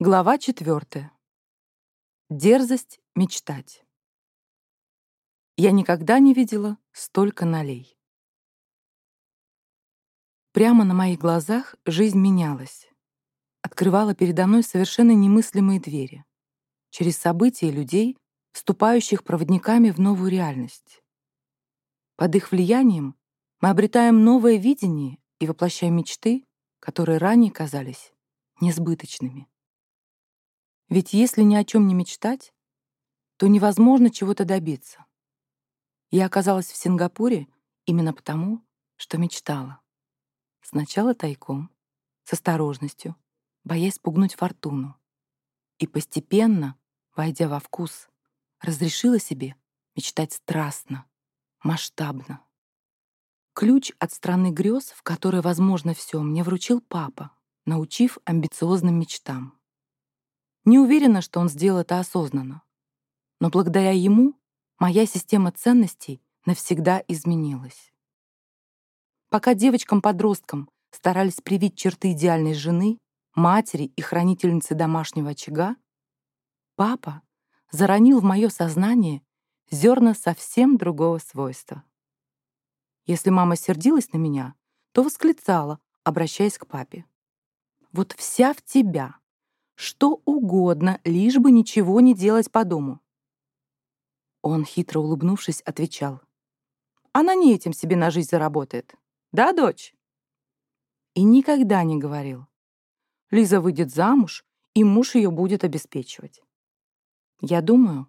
Глава четвертая. Дерзость мечтать. Я никогда не видела столько налей. Прямо на моих глазах жизнь менялась. Открывала передо мной совершенно немыслимые двери. Через события людей, вступающих проводниками в новую реальность. Под их влиянием мы обретаем новое видение и воплощаем мечты, которые ранее казались несбыточными. Ведь если ни о чем не мечтать, то невозможно чего-то добиться. Я оказалась в Сингапуре именно потому, что мечтала. Сначала тайком, с осторожностью, боясь спугнуть фортуну. И постепенно, войдя во вкус, разрешила себе мечтать страстно, масштабно. Ключ от страны грез, в которой возможно все, мне вручил папа, научив амбициозным мечтам. Не уверена, что он сделал это осознанно. Но благодаря ему моя система ценностей навсегда изменилась. Пока девочкам-подросткам старались привить черты идеальной жены, матери и хранительницы домашнего очага, папа заронил в мое сознание зерна совсем другого свойства. Если мама сердилась на меня, то восклицала, обращаясь к папе. «Вот вся в тебя, что угодно, лишь бы ничего не делать по дому. Он, хитро улыбнувшись, отвечал. Она не этим себе на жизнь заработает. Да, дочь? И никогда не говорил. Лиза выйдет замуж, и муж ее будет обеспечивать. Я думаю,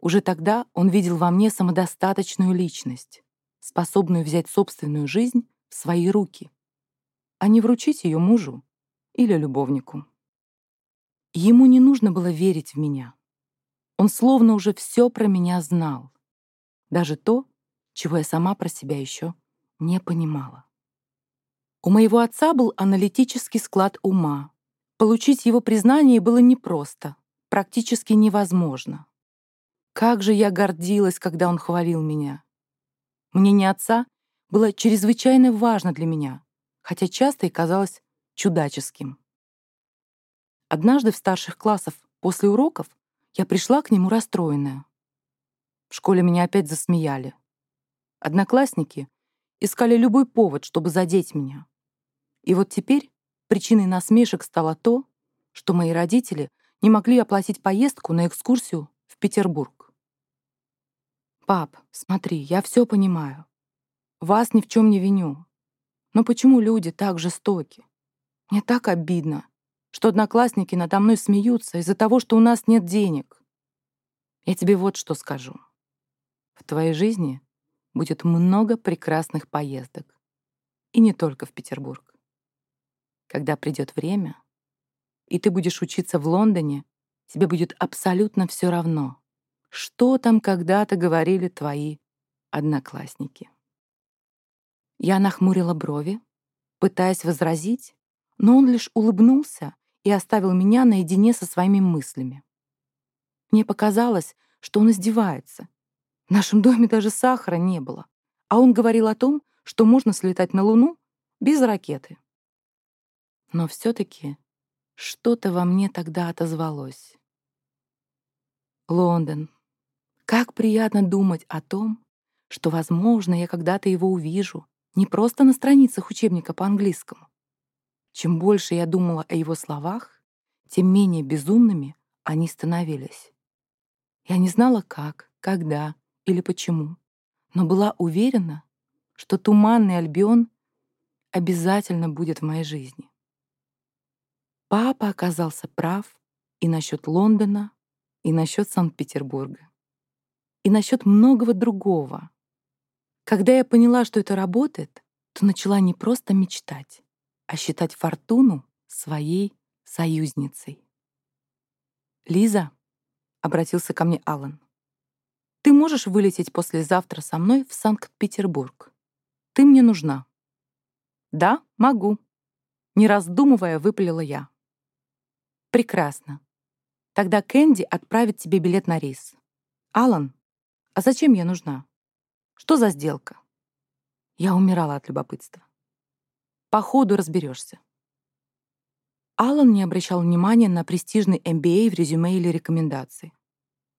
уже тогда он видел во мне самодостаточную личность, способную взять собственную жизнь в свои руки, а не вручить ее мужу или любовнику. Ему не нужно было верить в меня. Он словно уже все про меня знал. Даже то, чего я сама про себя еще не понимала. У моего отца был аналитический склад ума. Получить его признание было непросто, практически невозможно. Как же я гордилась, когда он хвалил меня. Мнение отца было чрезвычайно важно для меня, хотя часто и казалось чудаческим. Однажды в старших классах после уроков я пришла к нему расстроенная. В школе меня опять засмеяли. Одноклассники искали любой повод, чтобы задеть меня. И вот теперь причиной насмешек стало то, что мои родители не могли оплатить поездку на экскурсию в Петербург. «Пап, смотри, я все понимаю. Вас ни в чем не виню. Но почему люди так жестоки? Мне так обидно что одноклассники надо мной смеются из-за того, что у нас нет денег. Я тебе вот что скажу. В твоей жизни будет много прекрасных поездок. И не только в Петербург. Когда придет время, и ты будешь учиться в Лондоне, тебе будет абсолютно все равно, что там когда-то говорили твои одноклассники. Я нахмурила брови, пытаясь возразить, но он лишь улыбнулся и оставил меня наедине со своими мыслями. Мне показалось, что он издевается. В нашем доме даже сахара не было, а он говорил о том, что можно слетать на Луну без ракеты. Но все-таки что-то во мне тогда отозвалось. Лондон. Как приятно думать о том, что, возможно, я когда-то его увижу не просто на страницах учебника по английскому, чем больше я думала о его словах, тем менее безумными они становились. Я не знала как, когда или почему, но была уверена, что туманный Альбион обязательно будет в моей жизни. Папа оказался прав и насчет Лондона, и насчет Санкт-Петербурга, и насчет многого другого. Когда я поняла, что это работает, то начала не просто мечтать, а считать фортуну своей союзницей. «Лиза», — обратился ко мне Алан, — «ты можешь вылететь послезавтра со мной в Санкт-Петербург? Ты мне нужна». «Да, могу», — не раздумывая, выпалила я. «Прекрасно. Тогда Кэнди отправит тебе билет на рейс. Алан, а зачем я нужна? Что за сделка?» Я умирала от любопытства. По ходу разберешься. Алан не обращал внимания на престижный MBA в резюме или рекомендации.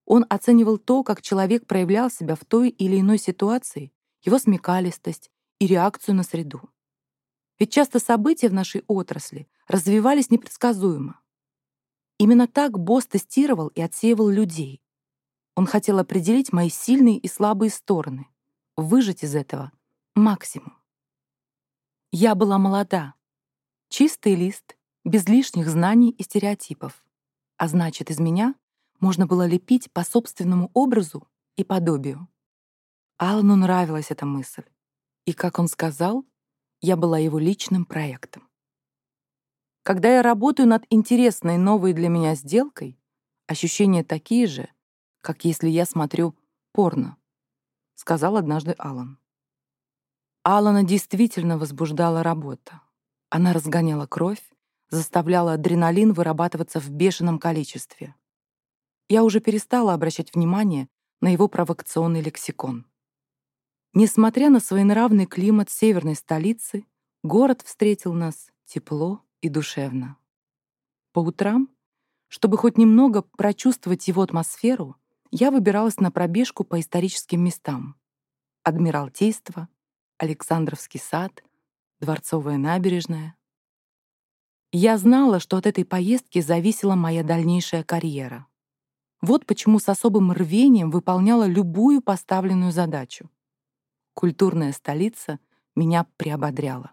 Он оценивал то, как человек проявлял себя в той или иной ситуации, его смекалистость и реакцию на среду. Ведь часто события в нашей отрасли развивались непредсказуемо. Именно так босс тестировал и отсеивал людей. Он хотел определить мои сильные и слабые стороны, выжать из этого максимум. Я была молода, чистый лист, без лишних знаний и стереотипов. А значит, из меня можно было лепить по собственному образу и подобию. Алану нравилась эта мысль. И, как он сказал, я была его личным проектом. Когда я работаю над интересной новой для меня сделкой, ощущения такие же, как если я смотрю порно, сказал однажды Алан. Алана действительно возбуждала работа. Она разгоняла кровь, заставляла адреналин вырабатываться в бешеном количестве. Я уже перестала обращать внимание на его провокационный лексикон. Несмотря на своенравный климат северной столицы, город встретил нас тепло и душевно. По утрам, чтобы хоть немного прочувствовать его атмосферу, я выбиралась на пробежку по историческим местам. Адмиралтейство, Александровский сад, Дворцовая набережная. Я знала, что от этой поездки зависела моя дальнейшая карьера. Вот почему с особым рвением выполняла любую поставленную задачу культурная столица меня приободряла.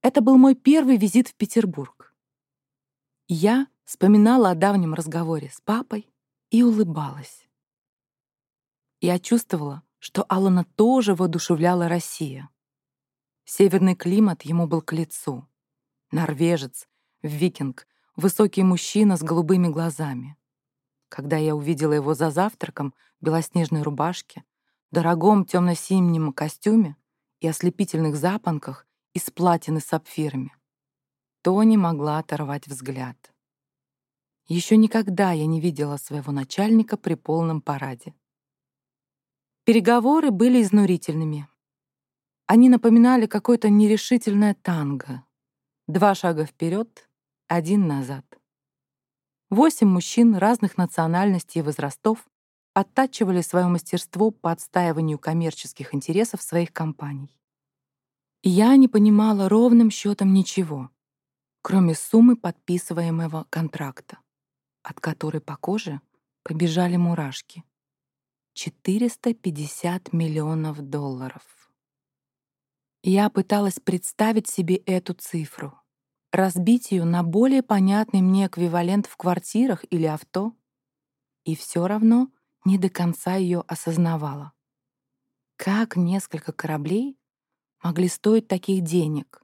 Это был мой первый визит в Петербург. Я вспоминала о давнем разговоре с папой и улыбалась. Я чувствовала, что Алана тоже воодушевляла Россия. Северный климат ему был к лицу. Норвежец, викинг, высокий мужчина с голубыми глазами. Когда я увидела его за завтраком в белоснежной рубашке, дорогом темно-синем костюме и ослепительных запонках из платины с сапфирами, то не могла оторвать взгляд. Еще никогда я не видела своего начальника при полном параде. Переговоры были изнурительными. Они напоминали какое-то нерешительное танго. Два шага вперед, один назад. Восемь мужчин разных национальностей и возрастов оттачивали свое мастерство по отстаиванию коммерческих интересов своих компаний. И я не понимала ровным счетом ничего, кроме суммы подписываемого контракта, от которой по коже побежали мурашки. 450 миллионов долларов. Я пыталась представить себе эту цифру, разбить ее на более понятный мне эквивалент в квартирах или авто, и все равно не до конца ее осознавала. Как несколько кораблей могли стоить таких денег?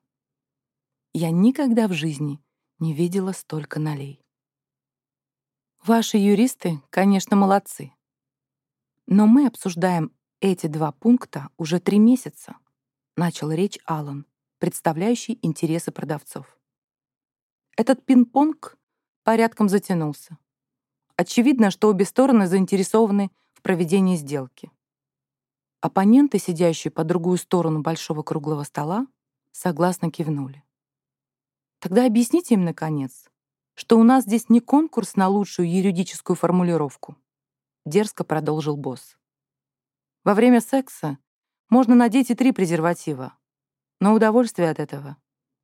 Я никогда в жизни не видела столько налей. Ваши юристы, конечно, молодцы. Но мы обсуждаем эти два пункта уже три месяца, начал речь Алан, представляющий интересы продавцов. Этот пинг-понг порядком затянулся. Очевидно, что обе стороны заинтересованы в проведении сделки. Оппоненты, сидящие по другую сторону большого круглого стола, согласно кивнули. Тогда объясните им, наконец, что у нас здесь не конкурс на лучшую юридическую формулировку, дерзко продолжил босс. Во время секса можно надеть и три презерватива, но удовольствия от этого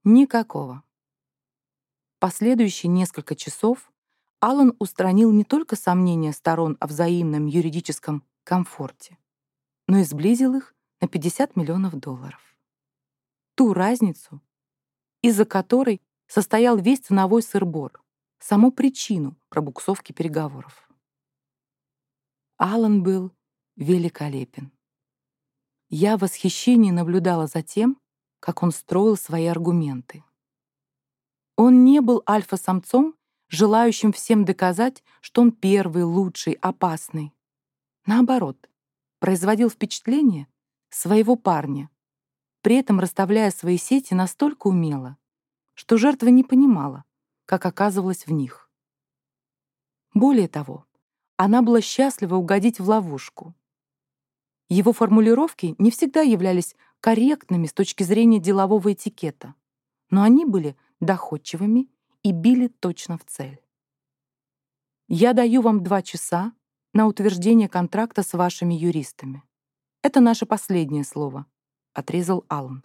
никакого. Последующие несколько часов Аллан устранил не только сомнения сторон о взаимном юридическом комфорте, но и сблизил их на 50 миллионов долларов. Ту разницу, из-за которой состоял весь ценовой сырбор, саму причину пробуксовки переговоров. Аллан был великолепен. Я в восхищении наблюдала за тем, как он строил свои аргументы. Он не был альфа-самцом желающим всем доказать, что он первый, лучший, опасный. Наоборот, производил впечатление своего парня, при этом расставляя свои сети настолько умело, что жертва не понимала, как оказывалась в них. Более того, она была счастлива угодить в ловушку. Его формулировки не всегда являлись корректными с точки зрения делового этикета, но они были доходчивыми и били точно в цель. «Я даю вам два часа на утверждение контракта с вашими юристами. Это наше последнее слово», — отрезал Аллан.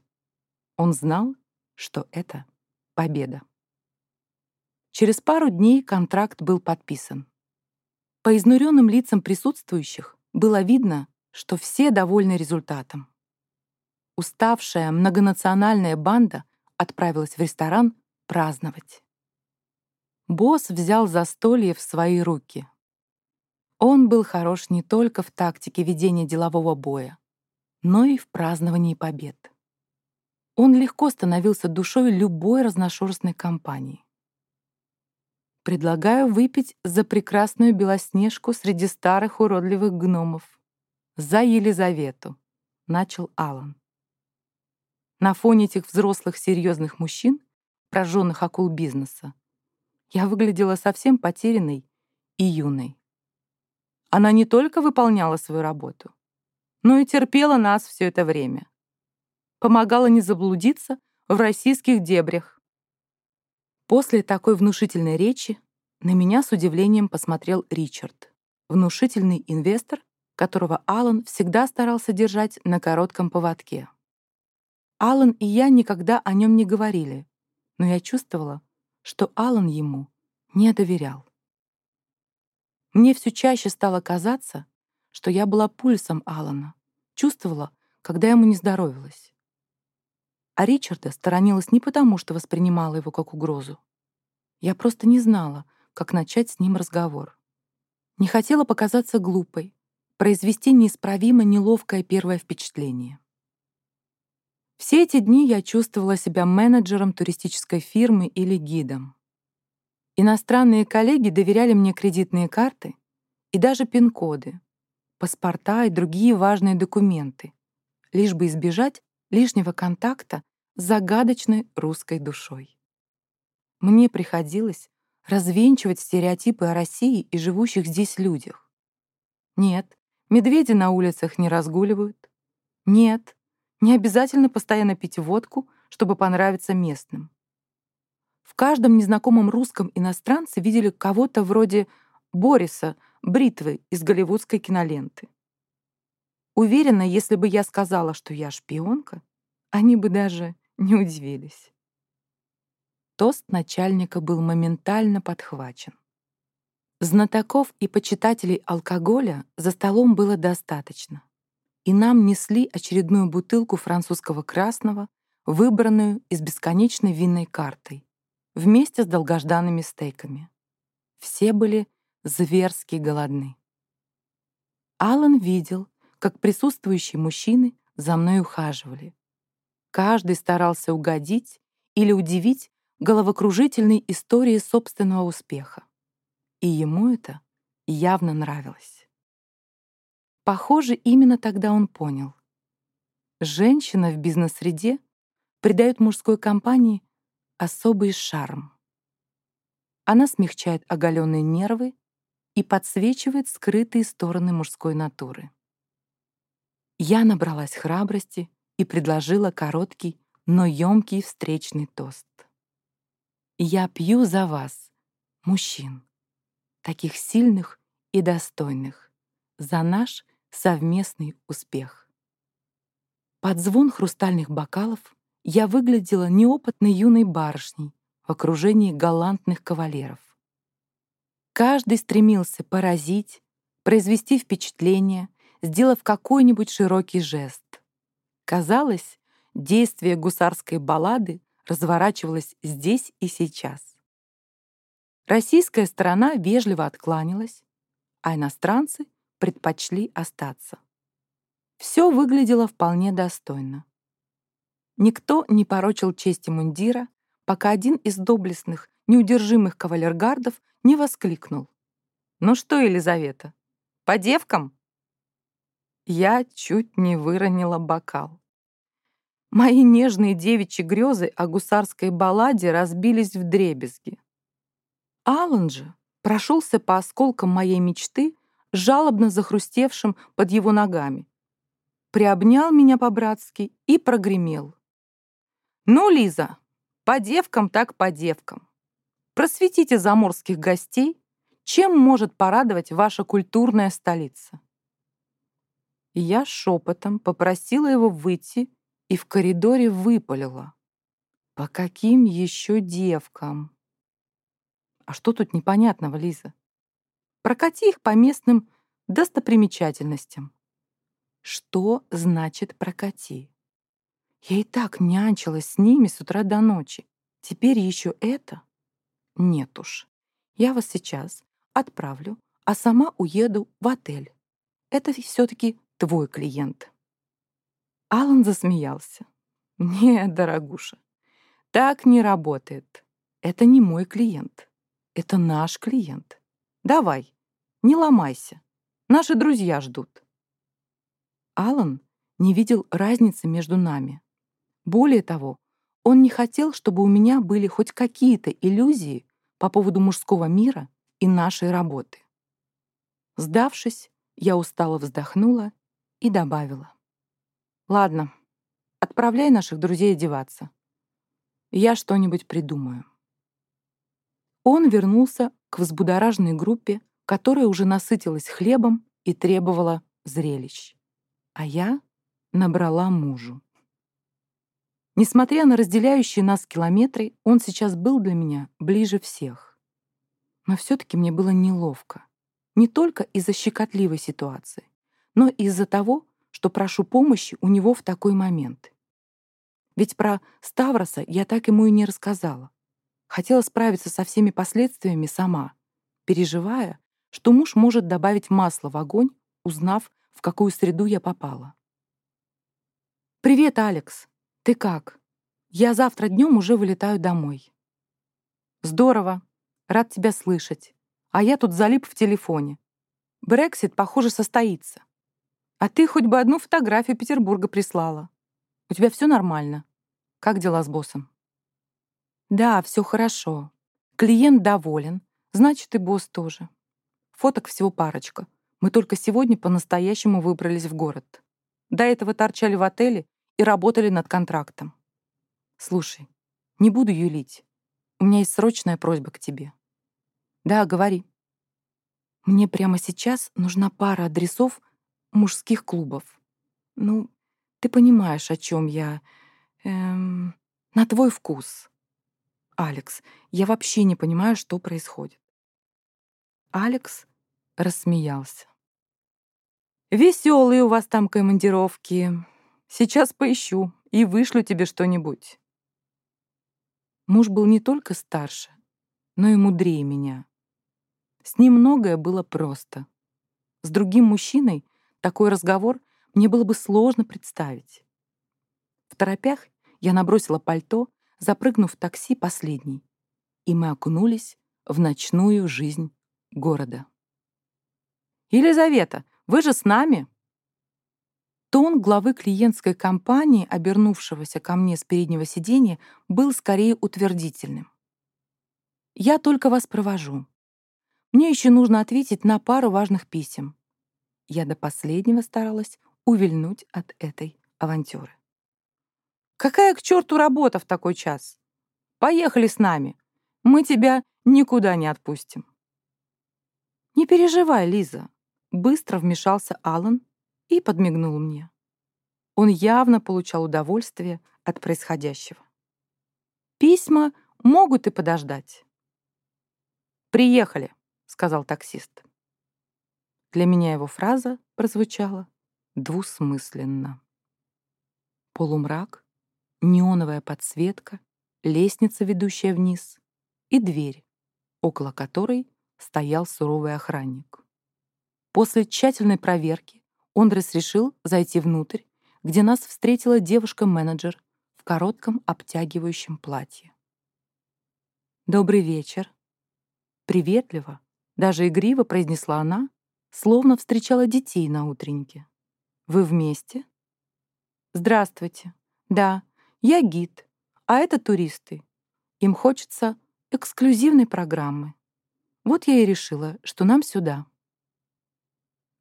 Он знал, что это победа. Через пару дней контракт был подписан. По изнуренным лицам присутствующих было видно, что все довольны результатом. Уставшая многонациональная банда отправилась в ресторан праздновать. Босс взял застолье в свои руки. Он был хорош не только в тактике ведения делового боя, но и в праздновании побед. Он легко становился душой любой разношерстной компании. «Предлагаю выпить за прекрасную белоснежку среди старых уродливых гномов. За Елизавету», — начал Алан. На фоне этих взрослых серьезных мужчин, прожженных акул бизнеса, я выглядела совсем потерянной и юной. Она не только выполняла свою работу, но и терпела нас все это время помогала не заблудиться в российских дебрях. После такой внушительной речи на меня с удивлением посмотрел Ричард, внушительный инвестор, которого Алан всегда старался держать на коротком поводке. Алан и я никогда о нем не говорили, но я чувствовала, что Алан ему не доверял. Мне все чаще стало казаться, что я была пульсом Алана, чувствовала, когда ему не здоровилось. А Ричарда сторонилась не потому, что воспринимала его как угрозу. Я просто не знала, как начать с ним разговор. Не хотела показаться глупой, произвести неисправимо неловкое первое впечатление. Все эти дни я чувствовала себя менеджером туристической фирмы или гидом. Иностранные коллеги доверяли мне кредитные карты и даже пин-коды, паспорта и другие важные документы, лишь бы избежать лишнего контакта с загадочной русской душой. Мне приходилось развенчивать стереотипы о России и живущих здесь людях. Нет, медведи на улицах не разгуливают. Нет, не обязательно постоянно пить водку, чтобы понравиться местным. В каждом незнакомом русском иностранце видели кого-то вроде Бориса, бритвы из голливудской киноленты. Уверена, если бы я сказала, что я шпионка, они бы даже не удивились. Тост начальника был моментально подхвачен. Знатоков и почитателей алкоголя за столом было достаточно, и нам несли очередную бутылку французского красного, выбранную из бесконечной винной картой, вместе с долгожданными стейками. Все были зверски голодны. Алан видел, как присутствующие мужчины за мной ухаживали. Каждый старался угодить или удивить головокружительной историей собственного успеха. И ему это явно нравилось. Похоже, именно тогда он понял. Женщина в бизнес-среде придает мужской компании особый шарм. Она смягчает оголенные нервы и подсвечивает скрытые стороны мужской натуры. Я набралась храбрости и предложила короткий, но ёмкий встречный тост. «Я пью за вас, мужчин, таких сильных и достойных, за наш совместный успех». Под звон хрустальных бокалов я выглядела неопытной юной барышней в окружении галантных кавалеров. Каждый стремился поразить, произвести впечатление, сделав какой-нибудь широкий жест. Казалось, действие гусарской баллады разворачивалось здесь и сейчас. Российская сторона вежливо откланялась, а иностранцы предпочли остаться. Все выглядело вполне достойно. Никто не порочил чести мундира, пока один из доблестных, неудержимых кавалергардов не воскликнул. «Ну что, Елизавета, по девкам?» Я чуть не выронила бокал. Мои нежные девичьи грезы о гусарской балладе разбились в дребезги. Алан же прошелся по осколкам моей мечты, жалобно захрустевшим под его ногами. Приобнял меня по-братски и прогремел. «Ну, Лиза, по девкам так по девкам. Просветите заморских гостей, чем может порадовать ваша культурная столица. Я шепотом попросила его выйти и в коридоре выпалила. По каким еще девкам? А что тут непонятного, Лиза? Прокати их по местным достопримечательностям. Что значит «прокати»? Я и так нянчилась с ними с утра до ночи. Теперь еще это? Нет уж. Я вас сейчас отправлю, а сама уеду в отель. Это все-таки твой клиент. Алан засмеялся. Нет, дорогуша, так не работает. Это не мой клиент. Это наш клиент. Давай, не ломайся. Наши друзья ждут. Алан не видел разницы между нами. Более того, он не хотел, чтобы у меня были хоть какие-то иллюзии по поводу мужского мира и нашей работы. Сдавшись, я устало вздохнула и добавила. «Ладно, отправляй наших друзей одеваться. Я что-нибудь придумаю». Он вернулся к взбудораженной группе, которая уже насытилась хлебом и требовала зрелищ. А я набрала мужу. Несмотря на разделяющие нас километры, он сейчас был для меня ближе всех. Но все-таки мне было неловко. Не только из-за щекотливой ситуации, но из-за того, что прошу помощи у него в такой момент. Ведь про Ставроса я так ему и не рассказала. Хотела справиться со всеми последствиями сама, переживая, что муж может добавить масло в огонь, узнав, в какую среду я попала. «Привет, Алекс! Ты как? Я завтра днем уже вылетаю домой». «Здорово! Рад тебя слышать. А я тут залип в телефоне. Брексит, похоже, состоится. А ты хоть бы одну фотографию Петербурга прислала. У тебя все нормально. Как дела с боссом?» «Да, все хорошо. Клиент доволен. Значит, и босс тоже. Фоток всего парочка. Мы только сегодня по-настоящему выбрались в город. До этого торчали в отеле и работали над контрактом. Слушай, не буду юлить. У меня есть срочная просьба к тебе. Да, говори. Мне прямо сейчас нужна пара адресов мужских клубов. Ну, ты понимаешь, о чем я. Эм, на твой вкус. Алекс, я вообще не понимаю, что происходит. Алекс рассмеялся. «Веселые у вас там командировки. Сейчас поищу и вышлю тебе что-нибудь». Муж был не только старше, но и мудрее меня. С ним многое было просто. С другим мужчиной такой разговор мне было бы сложно представить. В торопях я набросила пальто, запрыгнув в такси последней, и мы окунулись в ночную жизнь города. «Елизавета, вы же с нами?» Тон главы клиентской компании, обернувшегося ко мне с переднего сиденья, был скорее утвердительным. «Я только вас провожу. Мне еще нужно ответить на пару важных писем». Я до последнего старалась увильнуть от этой авантюры. «Какая к черту работа в такой час? Поехали с нами. Мы тебя никуда не отпустим». «Не переживай, Лиза», — быстро вмешался Алан и подмигнул мне. Он явно получал удовольствие от происходящего. «Письма могут и подождать». «Приехали», — сказал таксист. Для меня его фраза прозвучала двусмысленно. Полумрак, неоновая подсветка, лестница, ведущая вниз, и дверь, около которой стоял суровый охранник. После тщательной проверки Ондрес решил зайти внутрь, где нас встретила девушка-менеджер в коротком обтягивающем платье. «Добрый вечер!» Приветливо, даже игриво произнесла она, словно встречала детей на утреннике. «Вы вместе?» «Здравствуйте. Да, я гид, а это туристы. Им хочется эксклюзивной программы. Вот я и решила, что нам сюда.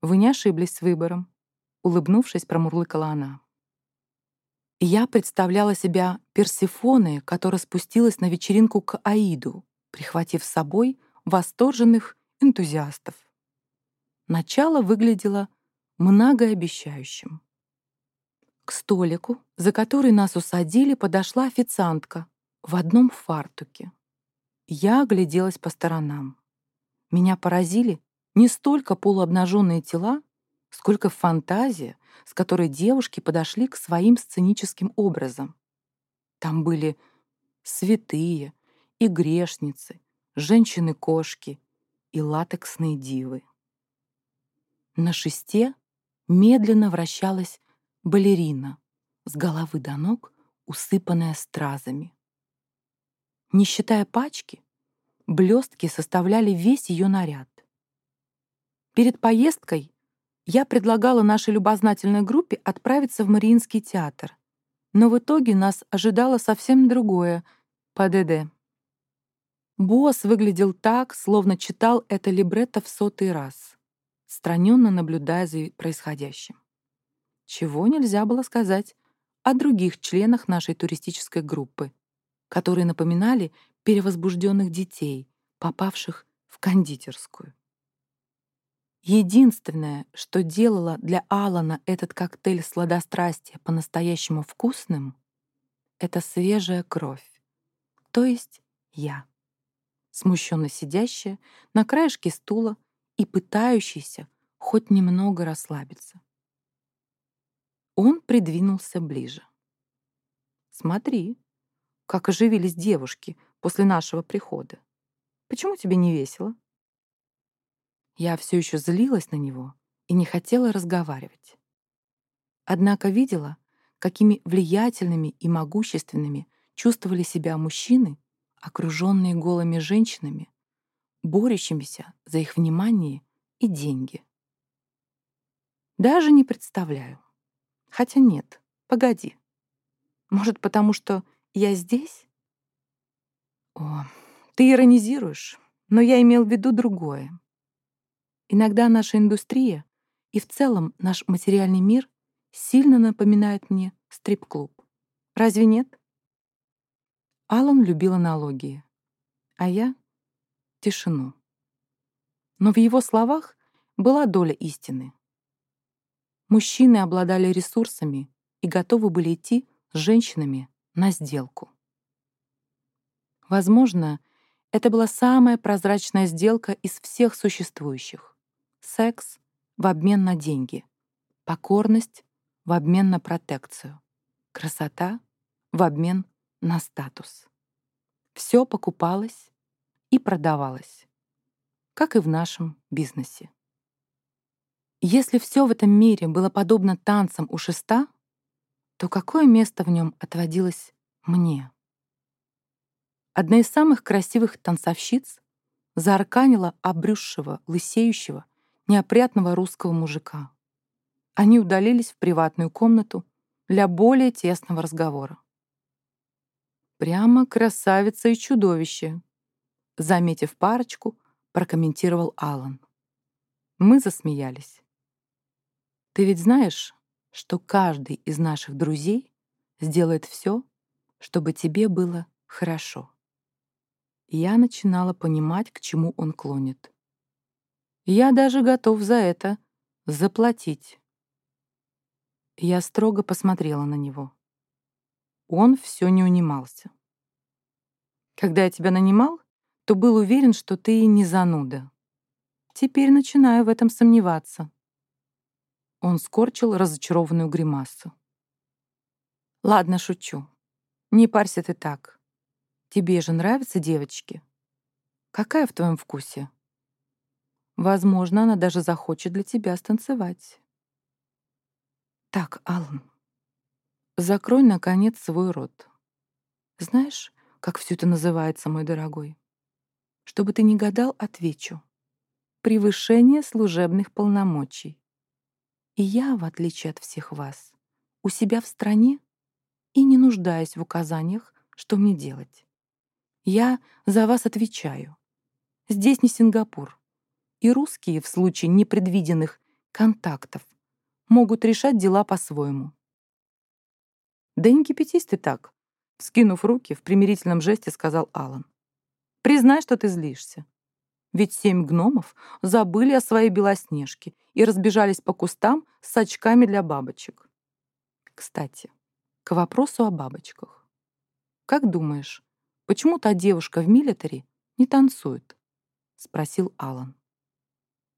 Вы не ошиблись с выбором, улыбнувшись, промурлыкала она. Я представляла себя Персефоной, которая спустилась на вечеринку к Аиду прихватив с собой восторженных энтузиастов. Начало выглядело многообещающим. К столику, за который нас усадили, подошла официантка в одном фартуке. Я огляделась по сторонам. Меня поразили не столько полуобнаженные тела, сколько фантазия, с которой девушки подошли к своим сценическим образам. Там были святые и грешницы, женщины-кошки и латексные дивы. На шесте медленно вращалась балерина, с головы до ног усыпанная стразами. Не считая пачки, блестки составляли весь ее наряд. Перед поездкой я предлагала нашей любознательной группе отправиться в Мариинский театр, но в итоге нас ожидало совсем другое — ПДД. Босс выглядел так, словно читал это либретто в сотый раз, страненно наблюдая за происходящим. Чего нельзя было сказать о других членах нашей туристической группы, которые напоминали перевозбужденных детей, попавших в кондитерскую. Единственное, что делало для Алана этот коктейль сладострастия по-настоящему вкусным, это свежая кровь, то есть я, смущенно сидящая на краешке стула и пытающийся хоть немного расслабиться. Он придвинулся ближе. «Смотри, как оживились девушки после нашего прихода. Почему тебе не весело?» Я все еще злилась на него и не хотела разговаривать. Однако видела, какими влиятельными и могущественными чувствовали себя мужчины, окруженные голыми женщинами, борющимися за их внимание и деньги. Даже не представляю. Хотя нет, погоди. Может, потому что я здесь? О, ты иронизируешь, но я имел в виду другое. Иногда наша индустрия и в целом наш материальный мир сильно напоминает мне стрип-клуб. Разве нет? Алан любил аналогии, а я — тишину. Но в его словах была доля истины. Мужчины обладали ресурсами и готовы были идти с женщинами на сделку. Возможно, это была самая прозрачная сделка из всех существующих. Секс в обмен на деньги, покорность в обмен на протекцию, красота в обмен на статус. Все покупалось и продавалось, как и в нашем бизнесе. Если все в этом мире было подобно танцам у шеста, то какое место в нем отводилось мне? Одна из самых красивых танцовщиц заарканила обрюзшего, лысеющего, неопрятного русского мужика. Они удалились в приватную комнату для более тесного разговора. «Прямо красавица и чудовище», заметив парочку, прокомментировал Алан. Мы засмеялись. Ты ведь знаешь, что каждый из наших друзей сделает все, чтобы тебе было хорошо. Я начинала понимать, к чему он клонит. Я даже готов за это заплатить. Я строго посмотрела на него. Он все не унимался. Когда я тебя нанимал, то был уверен, что ты не зануда. Теперь начинаю в этом сомневаться. Он скорчил разочарованную гримасу. «Ладно, шучу. Не парься ты так. Тебе же нравятся девочки? Какая в твоем вкусе? Возможно, она даже захочет для тебя станцевать». «Так, Алан, закрой, наконец, свой рот. Знаешь, как все это называется, мой дорогой? Чтобы ты не гадал, отвечу. Превышение служебных полномочий. И я, в отличие от всех вас, у себя в стране и не нуждаюсь в указаниях, что мне делать. Я за вас отвечаю. Здесь не Сингапур. И русские в случае непредвиденных контактов могут решать дела по-своему. «Да не кипятись ты так», — скинув руки, в примирительном жесте сказал Алан. Признай, что ты злишься. Ведь семь гномов забыли о своей Белоснежке и разбежались по кустам с очками для бабочек. Кстати, к вопросу о бабочках. Как думаешь, почему та девушка в милитари не танцует? Спросил Алан.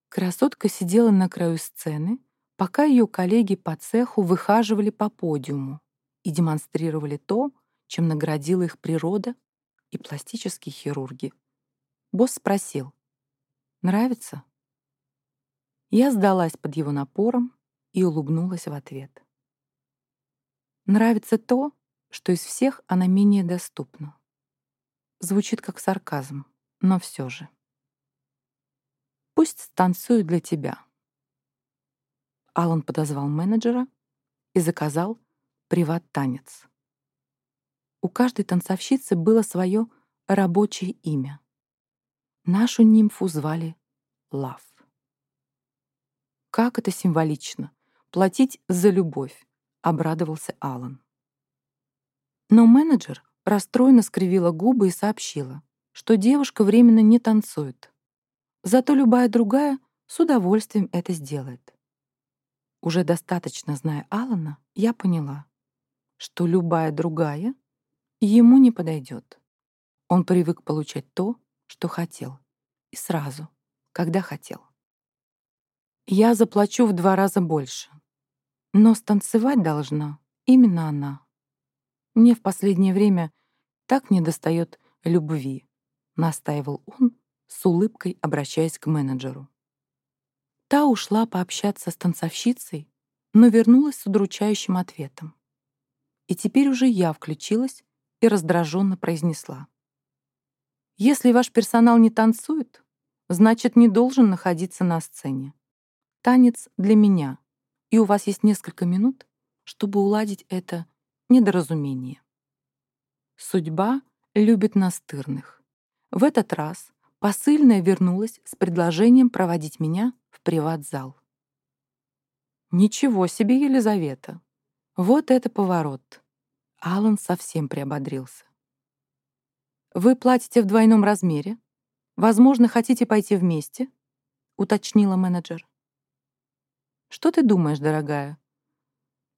Красотка сидела на краю сцены, пока ее коллеги по цеху выхаживали по подиуму и демонстрировали то, чем наградила их природа и пластические хирурги. Босс спросил, «Нравится?» Я сдалась под его напором и улыбнулась в ответ. Нравится то, что из всех она менее доступна. Звучит как сарказм, но все же. Пусть станцует для тебя. Алан подозвал менеджера и заказал приват-танец. У каждой танцовщицы было свое рабочее имя. Нашу нимфу звали Лав. Как это символично — платить за любовь, — обрадовался Алан. Но менеджер расстроенно скривила губы и сообщила, что девушка временно не танцует. Зато любая другая с удовольствием это сделает. Уже достаточно зная Алана, я поняла, что любая другая ему не подойдет. Он привык получать то, что хотел, и сразу, когда хотел. Я заплачу в два раза больше, но станцевать должна именно она. Мне в последнее время так недостает любви, настаивал он, с улыбкой обращаясь к менеджеру. Та ушла пообщаться с танцовщицей, но вернулась с удручающим ответом. И теперь уже я включилась и раздраженно произнесла. «Если ваш персонал не танцует, значит, не должен находиться на сцене. Танец для меня, и у вас есть несколько минут, чтобы уладить это недоразумение». Судьба любит настырных. В этот раз Посыльная вернулась с предложением проводить меня в приват-зал. Ничего себе, Елизавета! Вот это поворот! Алан совсем приободрился. «Вы платите в двойном размере? Возможно, хотите пойти вместе?» — уточнила менеджер. «Что ты думаешь, дорогая?»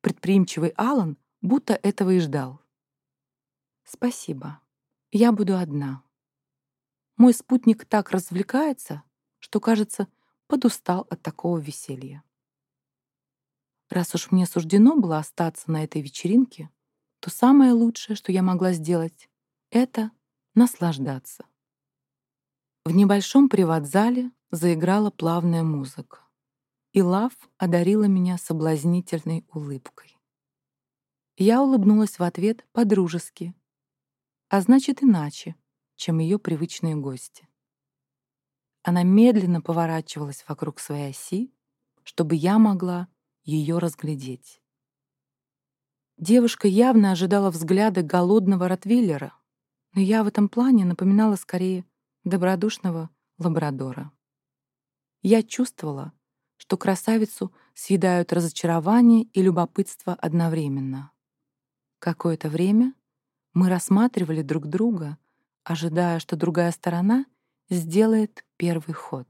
Предприимчивый Алан будто этого и ждал. «Спасибо. Я буду одна». Мой спутник так развлекается, что, кажется, подустал от такого веселья. Раз уж мне суждено было остаться на этой вечеринке, то самое лучшее, что я могла сделать, это наслаждаться. В небольшом приват-зале заиграла плавная музыка, и Лав одарила меня соблазнительной улыбкой. Я улыбнулась в ответ по-дружески, а значит, иначе, чем ее привычные гости. Она медленно поворачивалась вокруг своей оси, чтобы я могла ее разглядеть. Девушка явно ожидала взгляда голодного ротвейлера, но я в этом плане напоминала скорее добродушного лабрадора. Я чувствовала, что красавицу съедают разочарование и любопытство одновременно. Какое-то время мы рассматривали друг друга ожидая, что другая сторона сделает первый ход.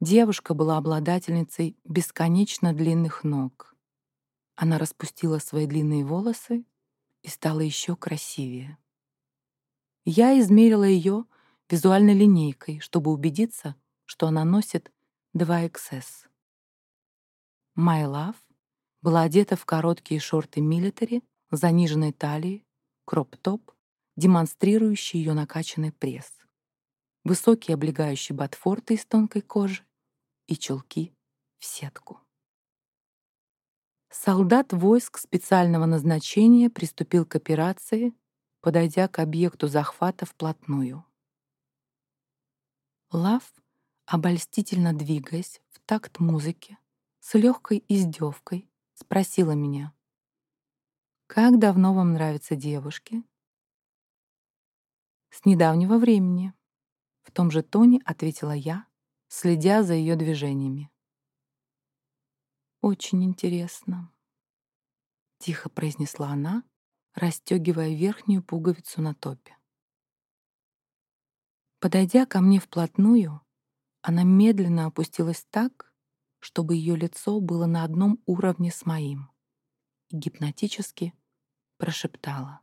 Девушка была обладательницей бесконечно длинных ног. Она распустила свои длинные волосы и стала еще красивее. Я измерила ее визуальной линейкой, чтобы убедиться, что она носит 2XS. My Love была одета в короткие шорты милитари, заниженной талии, кроп-топ демонстрирующий ее накачанный пресс, высокие облегающие ботфорты из тонкой кожи и чулки в сетку. Солдат войск специального назначения приступил к операции, подойдя к объекту захвата вплотную. Лав, обольстительно двигаясь в такт музыки, с легкой издевкой, спросила меня, «Как давно вам нравятся девушки?» «С недавнего времени», — в том же тоне ответила я, следя за ее движениями. «Очень интересно», — тихо произнесла она, расстегивая верхнюю пуговицу на топе. Подойдя ко мне вплотную, она медленно опустилась так, чтобы ее лицо было на одном уровне с моим, и гипнотически прошептала.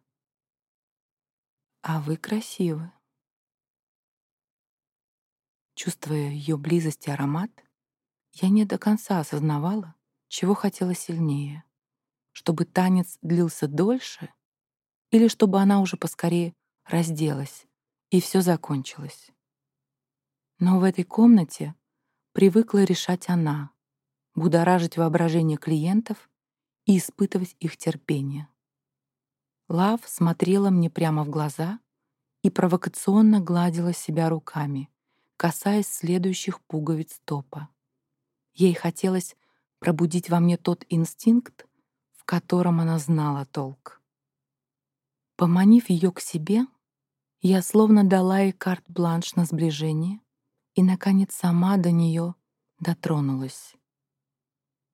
«А вы красивы». Чувствуя ее близость и аромат, я не до конца осознавала, чего хотела сильнее. Чтобы танец длился дольше или чтобы она уже поскорее разделась и все закончилось. Но в этой комнате привыкла решать она, будоражить воображение клиентов и испытывать их терпение. Лав смотрела мне прямо в глаза и провокационно гладила себя руками, касаясь следующих пуговиц топа. Ей хотелось пробудить во мне тот инстинкт, в котором она знала толк. Поманив ее к себе, я словно дала ей карт-бланш на сближение и, наконец, сама до нее дотронулась.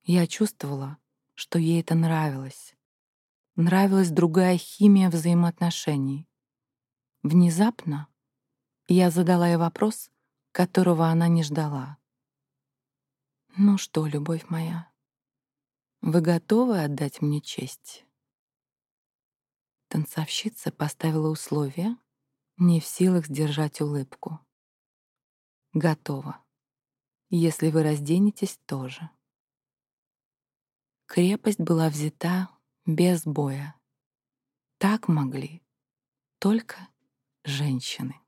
Я чувствовала, что ей это нравилось. Нравилась другая химия взаимоотношений. Внезапно я задала ей вопрос, которого она не ждала. «Ну что, любовь моя, вы готовы отдать мне честь?» Танцовщица поставила условия, не в силах сдержать улыбку. «Готово. Если вы разденетесь, тоже». Крепость была взята без боя. Так могли только женщины.